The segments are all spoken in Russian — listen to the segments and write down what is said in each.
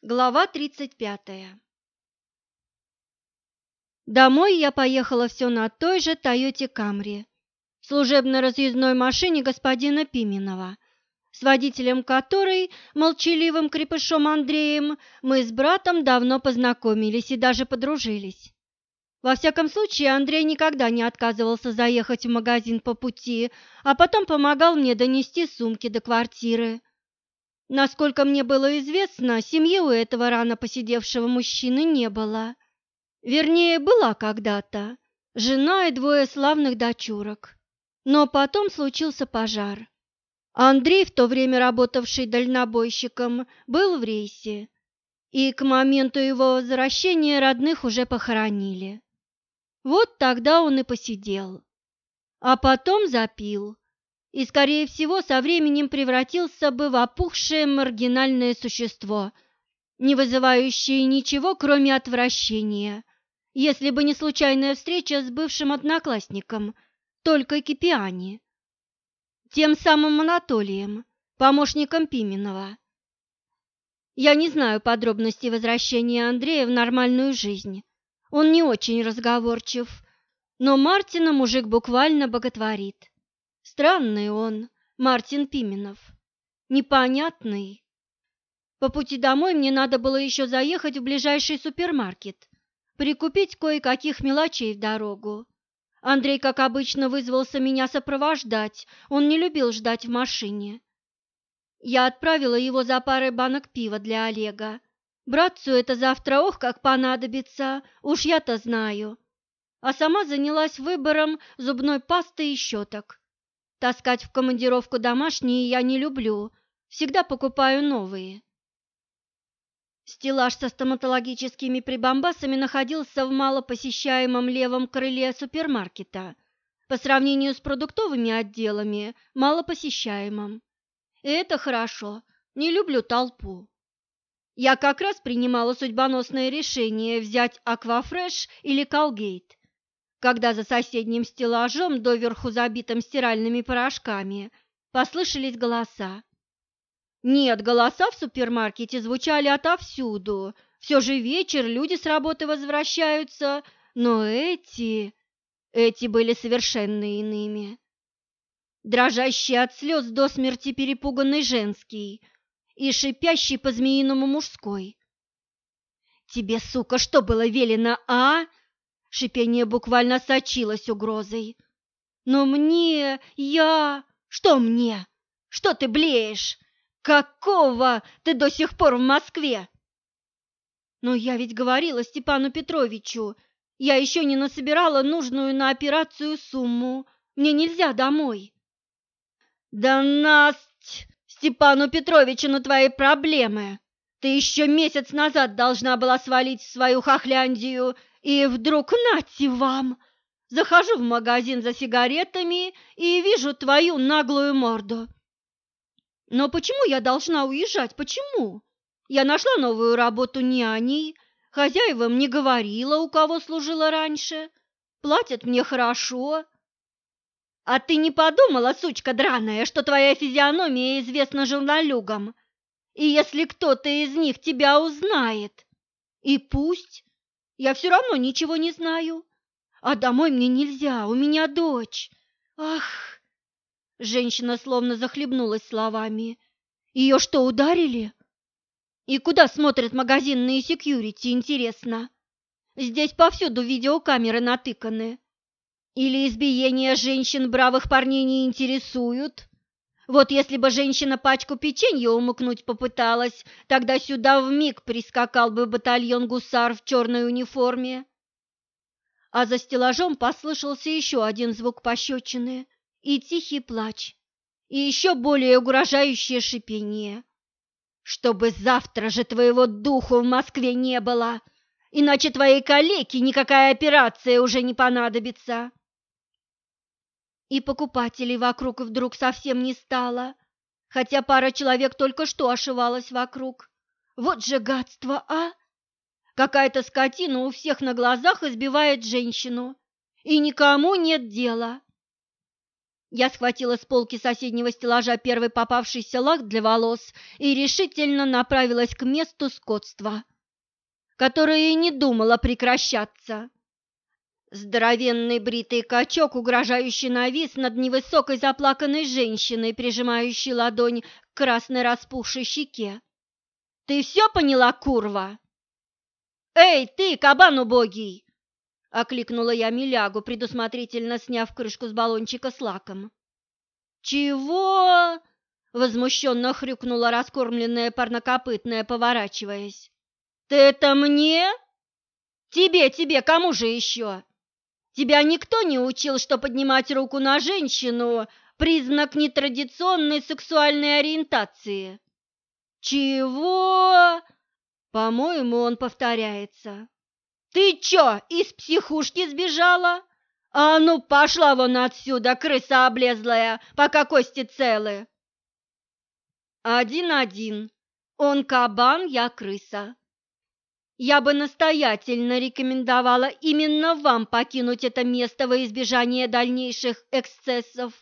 Глава 35 Домой я поехала все на той же Тойоте Камри, служебно-разъездной машине господина Пименова, с водителем которой, молчаливым крепышом Андреем, мы с братом давно познакомились и даже подружились. Во всяком случае, Андрей никогда не отказывался заехать в магазин по пути, а потом помогал мне донести сумки до квартиры. Насколько мне было известно, семьи у этого рано посидевшего мужчины не было. Вернее, была когда-то. Жена и двое славных дочурок. Но потом случился пожар. Андрей, в то время работавший дальнобойщиком, был в рейсе, и к моменту его возвращения родных уже похоронили. Вот тогда он и посидел. А потом запил и, скорее всего, со временем превратился бы в опухшее маргинальное существо, не вызывающее ничего, кроме отвращения, если бы не случайная встреча с бывшим одноклассником, только Кипиани, тем самым Анатолием, помощником Пименова. Я не знаю подробностей возвращения Андрея в нормальную жизнь. Он не очень разговорчив, но Мартина мужик буквально боготворит. Странный он, Мартин Пименов. Непонятный. По пути домой мне надо было еще заехать в ближайший супермаркет, прикупить кое-каких мелочей в дорогу. Андрей, как обычно, вызвался меня сопровождать, он не любил ждать в машине. Я отправила его за парой банок пива для Олега. Братцу это завтра ох как понадобится, уж я-то знаю. А сама занялась выбором зубной пасты и щеток. Таскать в командировку домашние я не люблю, всегда покупаю новые. Стеллаж со стоматологическими прибамбасами находился в малопосещаемом левом крыле супермаркета, по сравнению с продуктовыми отделами малопосещаемым. И это хорошо, не люблю толпу. Я как раз принимала судьбоносное решение взять Аквафреш или Колгейт когда за соседним стеллажом, доверху забитым стиральными порошками, послышались голоса. Нет, голоса в супермаркете звучали отовсюду. Все же вечер, люди с работы возвращаются, но эти... Эти были совершенно иными. Дрожащий от слез до смерти перепуганный женский и шипящий по-змеиному мужской. «Тебе, сука, что было велено, а?» Шипение буквально сочилось угрозой. «Но мне... я... Что мне? Что ты блеешь? Какого ты до сих пор в Москве?» «Но я ведь говорила Степану Петровичу, я еще не насобирала нужную на операцию сумму. Мне нельзя домой». «Да насть Степану Петровичу на твои проблемы! Ты еще месяц назад должна была свалить в свою хохляндию и вдруг нате вам! Захожу в магазин за сигаретами и вижу твою наглую морду. Но почему я должна уезжать? Почему? Я нашла новую работу няней, хозяевам не говорила, у кого служила раньше. Платят мне хорошо. А ты не подумала, сучка драная, что твоя физиономия известна журналюгам? И если кто-то из них тебя узнает, и пусть я все равно ничего не знаю. А домой мне нельзя, у меня дочь. Ах!» Женщина словно захлебнулась словами. «Ее что, ударили?» «И куда смотрят магазинные секьюрити, интересно? Здесь повсюду видеокамеры натыканы. Или избиения женщин бравых парней не интересуют?» Вот если бы женщина пачку печенья умыкнуть попыталась, тогда сюда вмиг прискакал бы батальон гусар в черной униформе. А за стеллажом послышался еще один звук пощечины и тихий плач, и еще более угрожающее шипение. «Чтобы завтра же твоего духу в Москве не было, иначе твоей калеке никакая операция уже не понадобится!» И покупателей вокруг вдруг совсем не стало, хотя пара человек только что ошивалась вокруг. Вот же гадство, а! Какая-то скотина у всех на глазах избивает женщину, и никому нет дела. Я схватила с полки соседнего стеллажа первый попавшийся лак для волос и решительно направилась к месту скотства, которое и не думало прекращаться. Здоровенный бритый качок, угрожающий навис над невысокой заплаканной женщиной, прижимающей ладонь к красной распухшей щеке. «Ты все поняла, курва?» «Эй, ты, кабан убогий!» — окликнула я Милягу, предусмотрительно сняв крышку с баллончика с лаком. «Чего?» — возмущенно хрюкнула раскормленная парнокопытная, поворачиваясь. «Ты это мне?» «Тебе, тебе, кому же еще?» «Тебя никто не учил, что поднимать руку на женщину — признак нетрадиционной сексуальной ориентации?» «Чего?» «По-моему, он повторяется». Ты чё, из психушки сбежала? А ну, пошла вон отсюда, крыса облезлая, пока кости целы. Один-один. Он кабан, я крыса. Я бы настоятельно рекомендовала именно вам покинуть это место во избежание дальнейших эксцессов.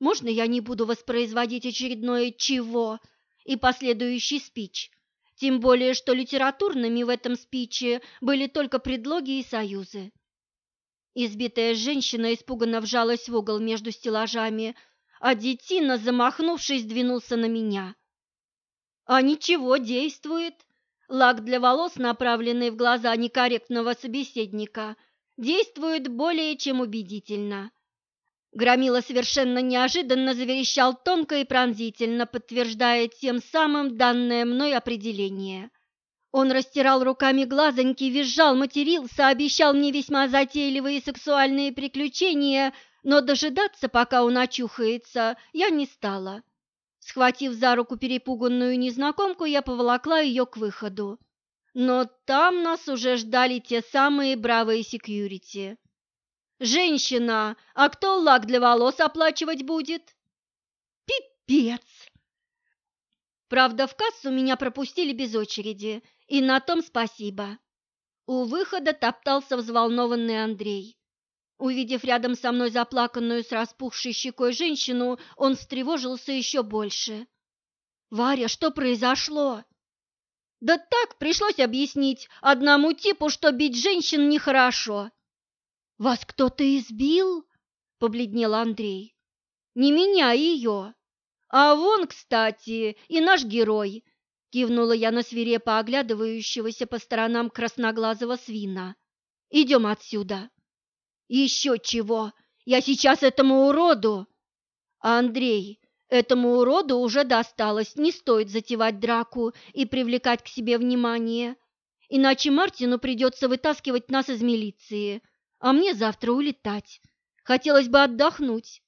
Можно я не буду воспроизводить очередное «чего» и последующий спич? Тем более, что литературными в этом спиче были только предлоги и союзы. Избитая женщина испуганно вжалась в угол между стеллажами, а детина, замахнувшись, двинулся на меня. А ничего, действует. Лак для волос, направленный в глаза некорректного собеседника, действует более чем убедительно. Громила совершенно неожиданно заверещал тонко и пронзительно, подтверждая тем самым данное мной определение. Он растирал руками глазоньки, визжал, матерился, обещал мне весьма затейливые сексуальные приключения, но дожидаться, пока он очухается, я не стала. Схватив за руку перепуганную незнакомку, я поволокла ее к выходу. Но там нас уже ждали те самые бравые секьюрити. «Женщина, а кто лак для волос оплачивать будет?» «Пипец!» Правда, в кассу меня пропустили без очереди, и на том спасибо. У выхода топтался взволнованный Андрей. Увидев рядом со мной заплаканную с распухшей щекой женщину, он встревожился еще больше. «Варя, что произошло?» «Да так, пришлось объяснить одному типу, что бить женщин нехорошо». «Вас кто-то избил?» – побледнел Андрей. «Не меня, а ее. А вон, кстати, и наш герой», – кивнула я на свирепо оглядывающегося по сторонам красноглазого свина. «Идем отсюда». «Еще чего! Я сейчас этому уроду!» «Андрей, этому уроду уже досталось, не стоит затевать драку и привлекать к себе внимание, иначе Мартину придется вытаскивать нас из милиции» а мне завтра улетать. Хотелось бы отдохнуть.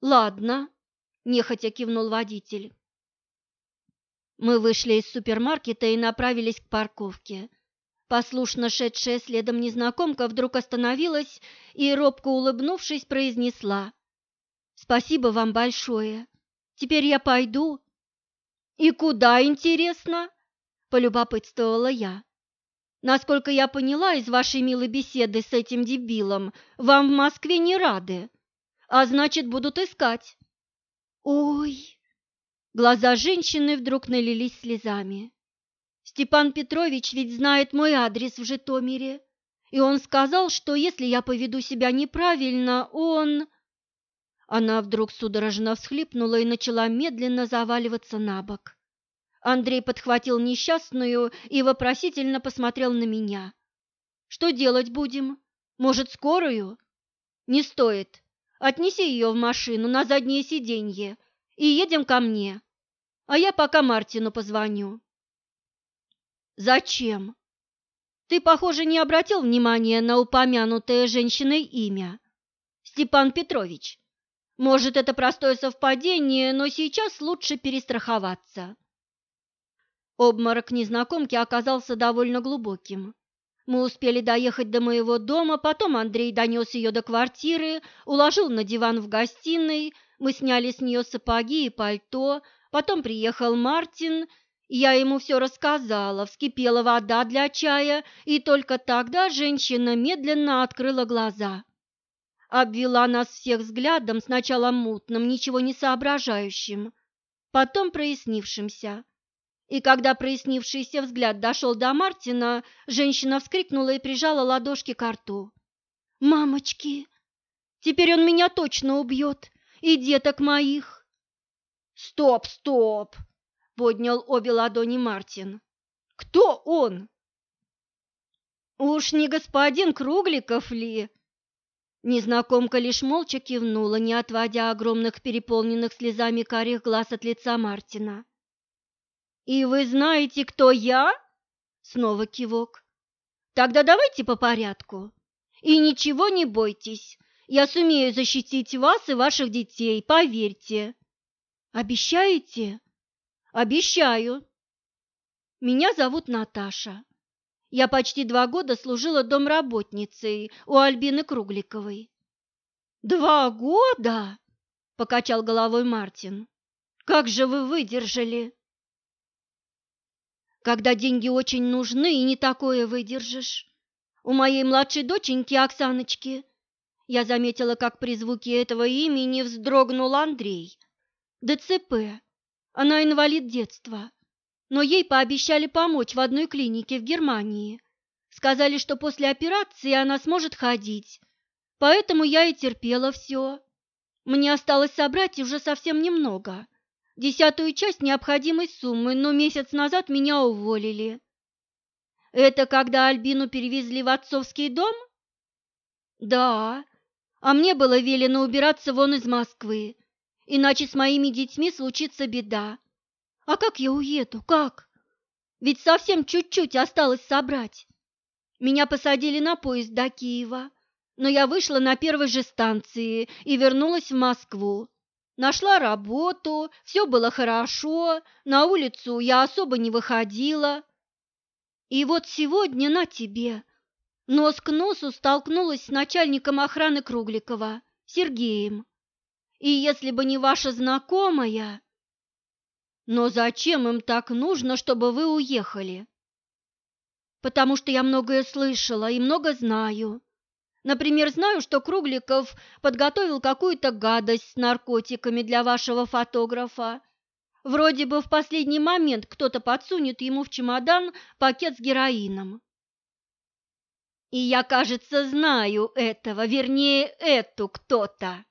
Ладно, нехотя кивнул водитель. Мы вышли из супермаркета и направились к парковке. Послушно шедшая следом незнакомка вдруг остановилась и, робко улыбнувшись, произнесла. «Спасибо вам большое. Теперь я пойду». «И куда, интересно?» – полюбопытствовала я. Насколько я поняла из вашей милой беседы с этим дебилом, вам в Москве не рады, а значит, будут искать. Ой! Глаза женщины вдруг налились слезами. Степан Петрович ведь знает мой адрес в Житомире, и он сказал, что если я поведу себя неправильно, он... Она вдруг судорожно всхлипнула и начала медленно заваливаться на бок. Андрей подхватил несчастную и вопросительно посмотрел на меня. «Что делать будем? Может, скорую?» «Не стоит. Отнеси ее в машину на заднее сиденье и едем ко мне. А я пока Мартину позвоню». «Зачем?» «Ты, похоже, не обратил внимания на упомянутое женщиной имя. Степан Петрович. Может, это простое совпадение, но сейчас лучше перестраховаться». Обморок незнакомки оказался довольно глубоким. Мы успели доехать до моего дома, потом Андрей донес ее до квартиры, уложил на диван в гостиной, мы сняли с нее сапоги и пальто, потом приехал Мартин, я ему все рассказала, вскипела вода для чая, и только тогда женщина медленно открыла глаза. обвела нас всех взглядом, сначала мутным, ничего не соображающим, потом прояснившимся. И когда прояснившийся взгляд дошел до Мартина, женщина вскрикнула и прижала ладошки к рту. «Мамочки! Теперь он меня точно убьет! И деток моих!» «Стоп, стоп!» — поднял обе ладони Мартин. «Кто он?» «Уж не господин Кругликов ли?» Незнакомка лишь молча кивнула, не отводя огромных переполненных слезами карих глаз от лица Мартина. «И вы знаете, кто я?» Снова кивок. «Тогда давайте по порядку. И ничего не бойтесь, я сумею защитить вас и ваших детей, поверьте». «Обещаете?» «Обещаю». «Меня зовут Наташа. Я почти два года служила домработницей у Альбины Кругликовой. «Два года?» – покачал головой Мартин. «Как же вы выдержали?» «Когда деньги очень нужны, и не такое выдержишь. У моей младшей доченьки Оксаночки...» Я заметила, как при звуке этого имени вздрогнул Андрей. «ДЦП. Она инвалид детства но ей пообещали помочь в одной клинике в Германии. Сказали, что после операции она сможет ходить, поэтому я и терпела все. Мне осталось собрать уже совсем немного, десятую часть необходимой суммы, но месяц назад меня уволили. Это когда Альбину перевезли в отцовский дом? Да, а мне было велено убираться вон из Москвы, иначе с моими детьми случится беда. А как я уеду? Как? Ведь совсем чуть-чуть осталось собрать. Меня посадили на поезд до Киева, но я вышла на первой же станции и вернулась в Москву. Нашла работу, все было хорошо, на улицу я особо не выходила. И вот сегодня на тебе. Нос к носу столкнулась с начальником охраны Кругликова, Сергеем. И если бы не ваша знакомая... Но зачем им так нужно, чтобы вы уехали? Потому что я многое слышала и много знаю. Например, знаю, что Кругликов подготовил какую-то гадость с наркотиками для вашего фотографа. Вроде бы в последний момент кто-то подсунет ему в чемодан пакет с героином. И я, кажется, знаю этого, вернее, эту кто-то.